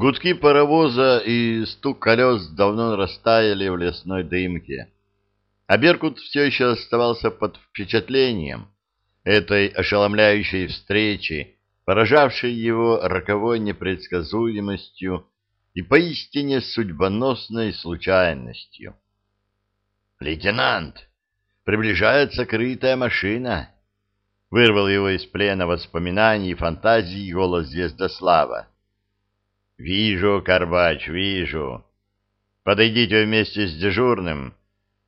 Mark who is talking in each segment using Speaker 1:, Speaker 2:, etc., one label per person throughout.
Speaker 1: Гудки паровоза и стук колес давно растаяли в лесной дымке. А Беркут все еще оставался под впечатлением этой ошеломляющей встречи, поражавшей его роковой непредсказуемостью и поистине судьбоносной случайностью. «Лейтенант, приближается крытая машина!» Вырвал его из плена воспоминаний и фантазий голос Звездослава. «Вижу, Карбач, вижу. Подойдите вместе с дежурным.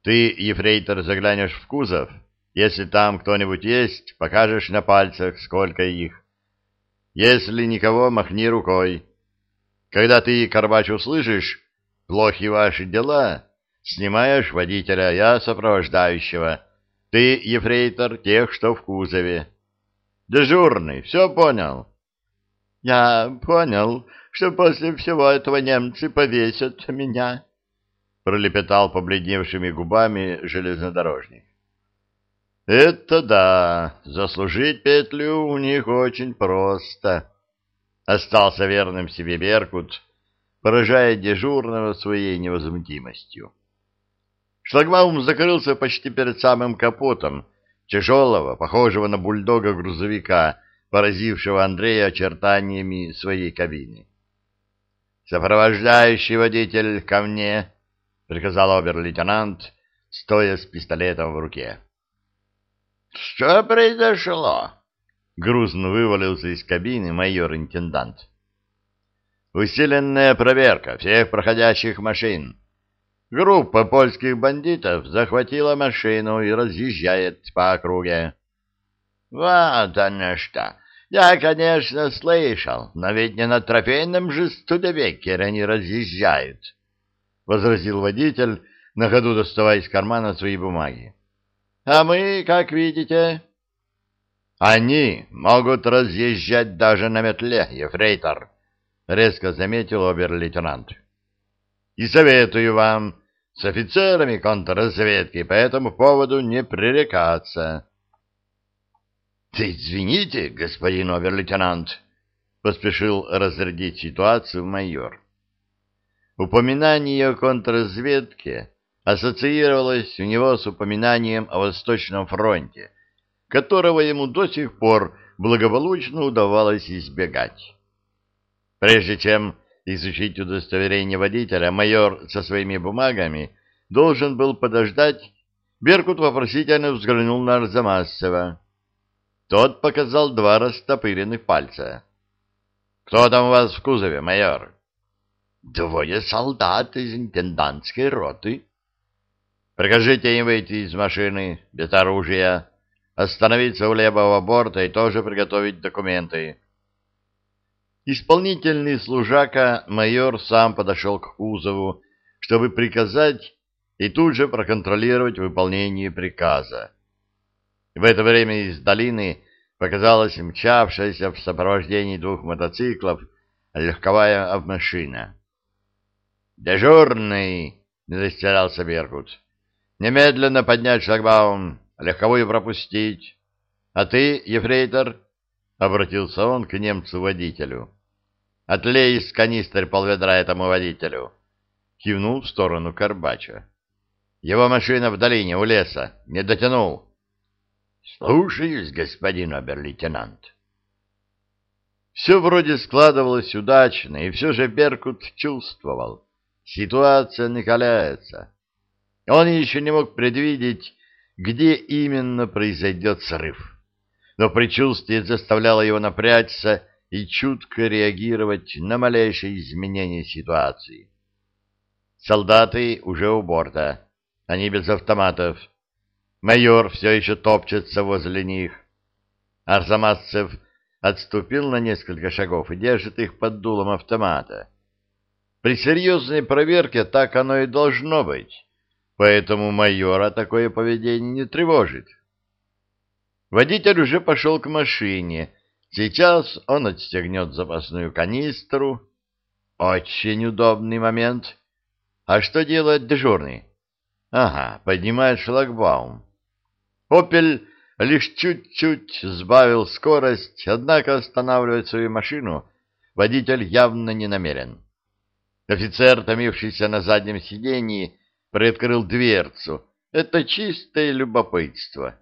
Speaker 1: Ты, ефрейтор, заглянешь в кузов. Если там кто-нибудь есть, покажешь на пальцах, сколько их. Если никого, махни рукой. Когда ты, Карбач, услышишь, плохи ваши дела, снимаешь водителя, я сопровождающего. Ты, ефрейтор, тех, что в кузове. Дежурный, все понял?»
Speaker 2: «Я понял» что после всего этого немцы повесят меня, — пролепетал побледневшими губами железнодорожник.
Speaker 1: — Это да, заслужить петлю у них очень просто. Остался верным себе Беркут, поражая дежурного своей невозмутимостью. Шлагбаум закрылся почти перед самым капотом тяжелого, похожего на бульдога грузовика, поразившего Андрея очертаниями своей кабины. «Сопровождающий водитель ко мне!» — приказал обер-лейтенант, стоя с пистолетом в руке.
Speaker 3: «Что произошло?»
Speaker 1: — грузно вывалился из кабины майор-интендант. «Усиленная проверка всех проходящих машин. Группа польских бандитов захватила машину и разъезжает по округе».
Speaker 3: «Вот оно что! Я, конечно, слышал, но ведь не на трофейном же студебекере они разъезжают, — возразил водитель, на ходу доставая из кармана свои бумаги. — А мы, как видите... — Они могут разъезжать даже на метле, ефрейтор, — резко заметил обер-лейтенант. — И советую вам с офицерами контрразведки по этому поводу не пререкаться. — Извините, господин обер-лейтенант, — поспешил разрядить ситуацию майор. Упоминание о контрразведке ассоциировалось у него с упоминанием о Восточном фронте, которого ему до сих пор благополучно удавалось избегать. Прежде чем изучить удостоверение водителя, майор со своими бумагами должен был подождать, Беркут вопросительно взглянул на Арзамасова. Тот показал два растопыренных пальца. — Кто там у вас в кузове, майор? — Двое солдат из интендантской роты. — Прикажите им выйти из машины без оружия, остановиться у левого борта и тоже приготовить документы. Исполнительный служака майор сам подошел к кузову, чтобы приказать и тут же проконтролировать выполнение приказа. В это время из долины показалась мчавшаяся в сопровождении двух мотоциклов легковая машина. «Дежурный!» — не растерялся Беркут. «Немедленно поднять шлагбаум, легковую пропустить. А ты, ефрейтор?» — обратился он к немцу-водителю. «Отлей из канистры полведра этому водителю!» — кивнул в сторону Карбача. «Его машина в долине, у леса. Не дотянул!» — Слушаюсь, господин обер-лейтенант. Все вроде складывалось удачно, и все же Беркут чувствовал. Ситуация накаляется. Он еще не мог предвидеть, где именно произойдет срыв. Но предчувствие заставляло его напрячься и чутко реагировать на малейшие изменения ситуации. Солдаты уже у борта. Они без автоматов. Майор все еще топчется возле них. Арзамасцев отступил на несколько шагов и держит их под дулом автомата. При серьезной проверке так оно и должно быть, поэтому майора такое поведение не тревожит. Водитель уже пошел к машине. Сейчас он отстегнет запасную канистру. Очень удобный момент. А что делает дежурный? Ага, поднимает шлагбаум. «Опель» лишь чуть-чуть сбавил скорость, однако останавливать свою машину
Speaker 1: водитель явно не намерен. Офицер, томившийся на заднем сиденье, приоткрыл дверцу. Это чистое любопытство.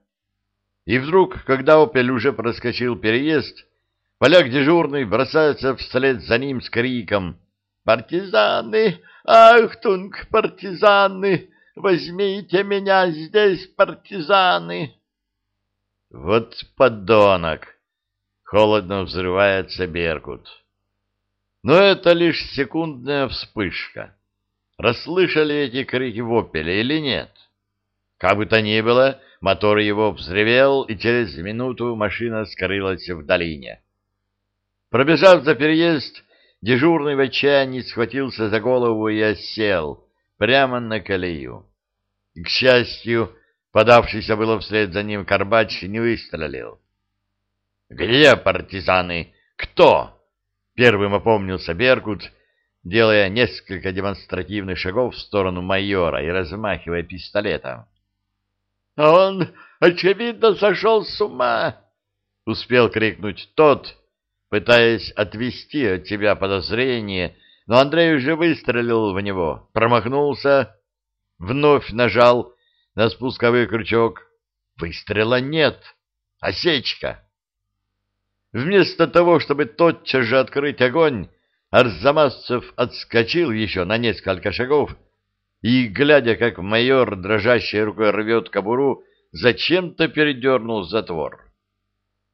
Speaker 1: И вдруг, когда «Опель» уже проскочил переезд, поляк дежурный бросается вслед за ним с криком «Партизаны! Ахтунг, партизаны! Возьмите меня здесь, партизаны!» Вот подонок! Холодно взрывается Беркут. Но это лишь секундная вспышка. Расслышали эти крики в «Опеле» или нет? Как бы то ни было, мотор его взревел, и через минуту машина скрылась в долине. Пробежав за переезд, дежурный в отчаянии схватился за голову и осел прямо на колею. К счастью, подавшийся было вслед за ним Карбач не выстрелил. «Где партизаны? Кто?» Первым опомнился Беркут, делая несколько демонстративных шагов в сторону майора и размахивая пистолетом.
Speaker 2: «А он, очевидно, сошел с ума!» — успел крикнуть тот, пытаясь отвести от тебя подозрение, но Андрей уже выстрелил в него, промахнулся, вновь нажал на спусковой крючок. Выстрела нет, осечка. Вместо того, чтобы тотчас же открыть огонь, Арзамасцев отскочил еще на несколько шагов и, глядя, как майор дрожащей рукой рвет кобуру, зачем-то передернул затвор.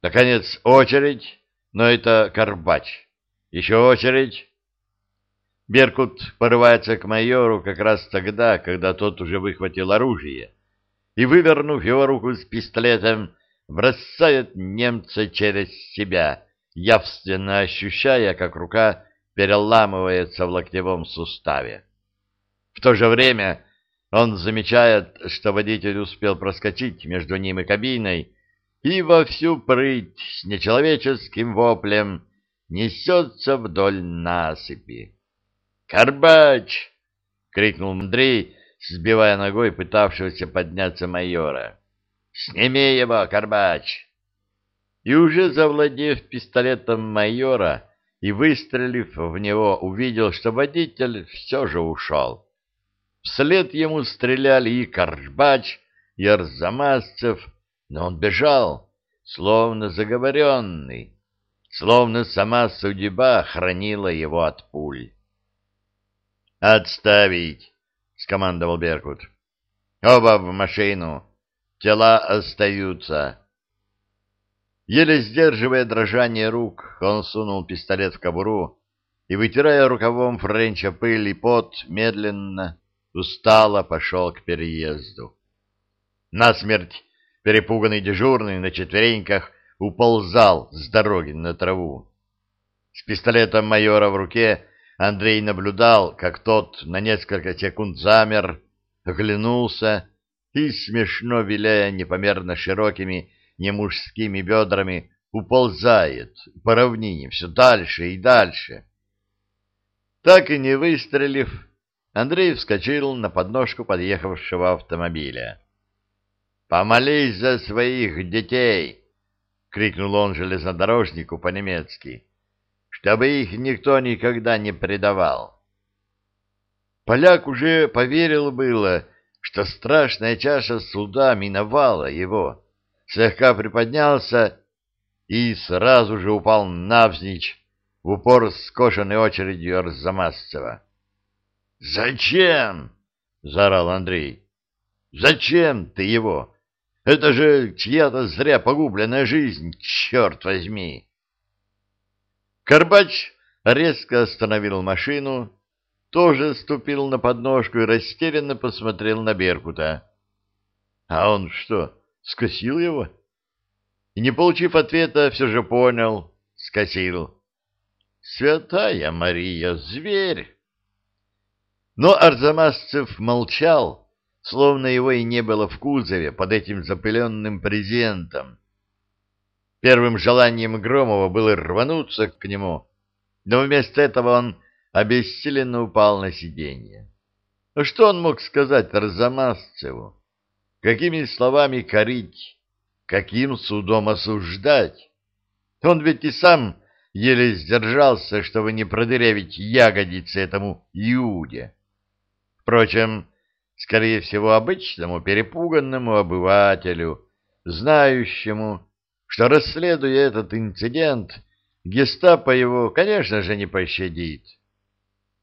Speaker 2: Наконец очередь, но это Карбач. Еще очередь. Беркут порывается к майору как раз тогда, когда тот уже выхватил оружие, и, вывернув его руку с пистолетом, бросает немца через себя, явственно ощущая, как рука переламывается в локтевом суставе. В то же время он замечает, что водитель успел проскочить между ним и кабиной, и во всю прыть с нечеловеческим воплем несется вдоль насыпи. «Карбач!» — крикнул Андрей, сбивая ногой пытавшегося подняться майора. «Сними его, Карбач!» И уже завладев пистолетом майора и выстрелив в него, увидел, что водитель все же ушел. Вслед ему стреляли и Карбач, и Арзамасцев, но он бежал, словно заговоренный, словно сама судьба хранила его от пуль. «Отставить!» — скомандовал Беркут. «Оба в машину!» Тела остаются. Еле сдерживая дрожание рук, он сунул пистолет в кобуру и, вытирая рукавом Френча пыль и пот, медленно, устало пошел к переезду. Насмерть перепуганный дежурный на четвереньках уползал с дороги на траву. С пистолетом майора в руке Андрей наблюдал, как тот на несколько секунд замер, оглянулся и, смешно виляя непомерно широкими немужскими бедрами, уползает по равнине все дальше и дальше. Так и не выстрелив, Андрей вскочил на подножку подъехавшего автомобиля. «Помолись за своих детей!» — крикнул он железнодорожнику по-немецки. «Чтобы их никто никогда не предавал!» Поляк уже поверил было, что страшная чаша суда миновала его, слегка приподнялся и сразу же упал навзничь в упор скошенной очередью Арзамасцева. «Зачем?» — заорал Андрей. «Зачем ты его? Это же чья-то зря погубленная жизнь, черт возьми!» Карбач резко остановил машину, тоже ступил на подножку и растерянно посмотрел на Беркута. А он что, скосил его? И, не получив ответа, все же понял, скосил. Святая Мария, зверь! Но Арзамасцев молчал, словно его и не было в кузове под этим запыленным презентом. Первым желанием Громова было рвануться к нему, но вместо этого он обессиленно упал на сиденье. Что он мог сказать Арзамасцеву? Какими словами корить? Каким судом осуждать? Он ведь и сам
Speaker 3: еле сдержался, чтобы не продырявить ягодицы этому Иуде. Впрочем, скорее всего, обычному перепуганному обывателю, знающему, что, расследуя этот инцидент, гестапо его, конечно же, не пощадит.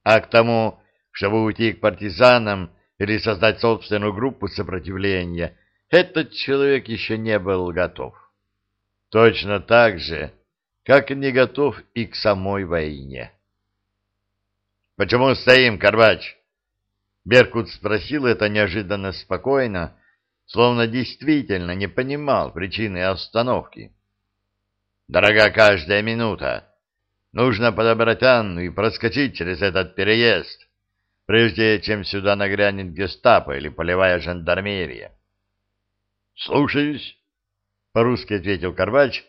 Speaker 3: А к тому, чтобы уйти к партизанам или создать собственную группу сопротивления, этот человек еще не был готов. Точно так же, как не готов и к самой войне. — Почему стоим, Карбач? Беркут спросил это неожиданно спокойно, словно действительно не понимал причины остановки. «Дорога каждая минута. Нужно подобрать Анну и проскочить через этот переезд, прежде чем сюда нагрянет гестапо или полевая жандармерия». «Слушаюсь», — по-русски ответил Карвач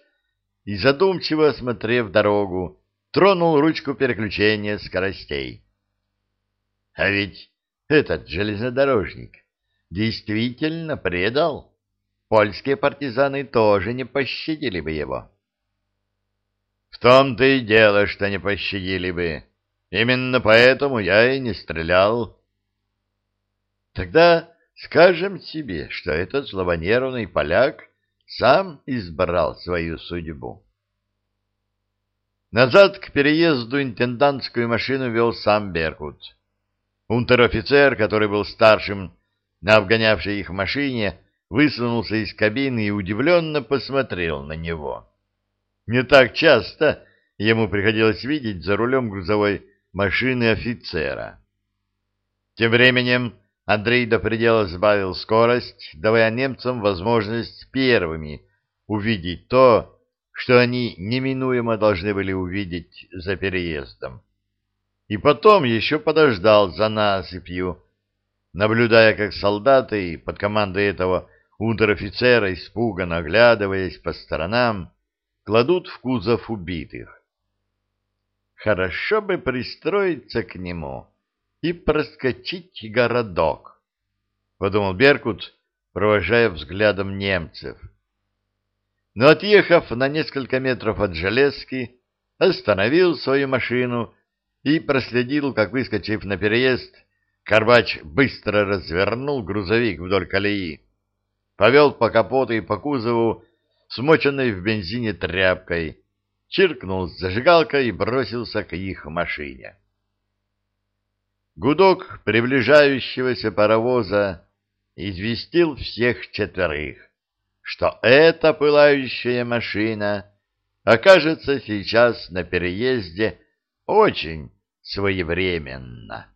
Speaker 3: и, задумчиво осмотрев дорогу, тронул ручку переключения скоростей. «А ведь этот железнодорожник действительно предал, польские партизаны тоже не пощадили бы его. В том-то и дело, что не пощадили бы. Именно поэтому я и не стрелял. Тогда скажем себе, что этот злобонервный поляк сам избрал свою судьбу. Назад к переезду интендантскую машину вел сам Беркут. Унтер-офицер, который был старшим на обгонявшей их машине, высунулся из кабины и удивленно посмотрел на него. Не так часто ему приходилось видеть за рулем грузовой машины офицера. Тем временем Андрей до предела сбавил скорость, давая немцам возможность первыми увидеть то, что они неминуемо должны были увидеть за переездом и потом еще подождал за насыпью, наблюдая, как солдаты под командой этого унтер-офицера, испуганно оглядываясь по сторонам, кладут в кузов убитых. Хорошо бы пристроиться к нему и проскочить городок, — подумал Беркут, провожая взглядом немцев. Но, отъехав на несколько метров от железки, остановил свою машину и проследил, как, выскочив на переезд, Карбач быстро развернул грузовик вдоль колеи, повел по капоту и по кузову, смоченной в бензине тряпкой, чиркнул с зажигалкой и бросился к их машине. Гудок приближающегося паровоза известил всех четверых, что эта пылающая машина окажется сейчас на переезде очень своевременно.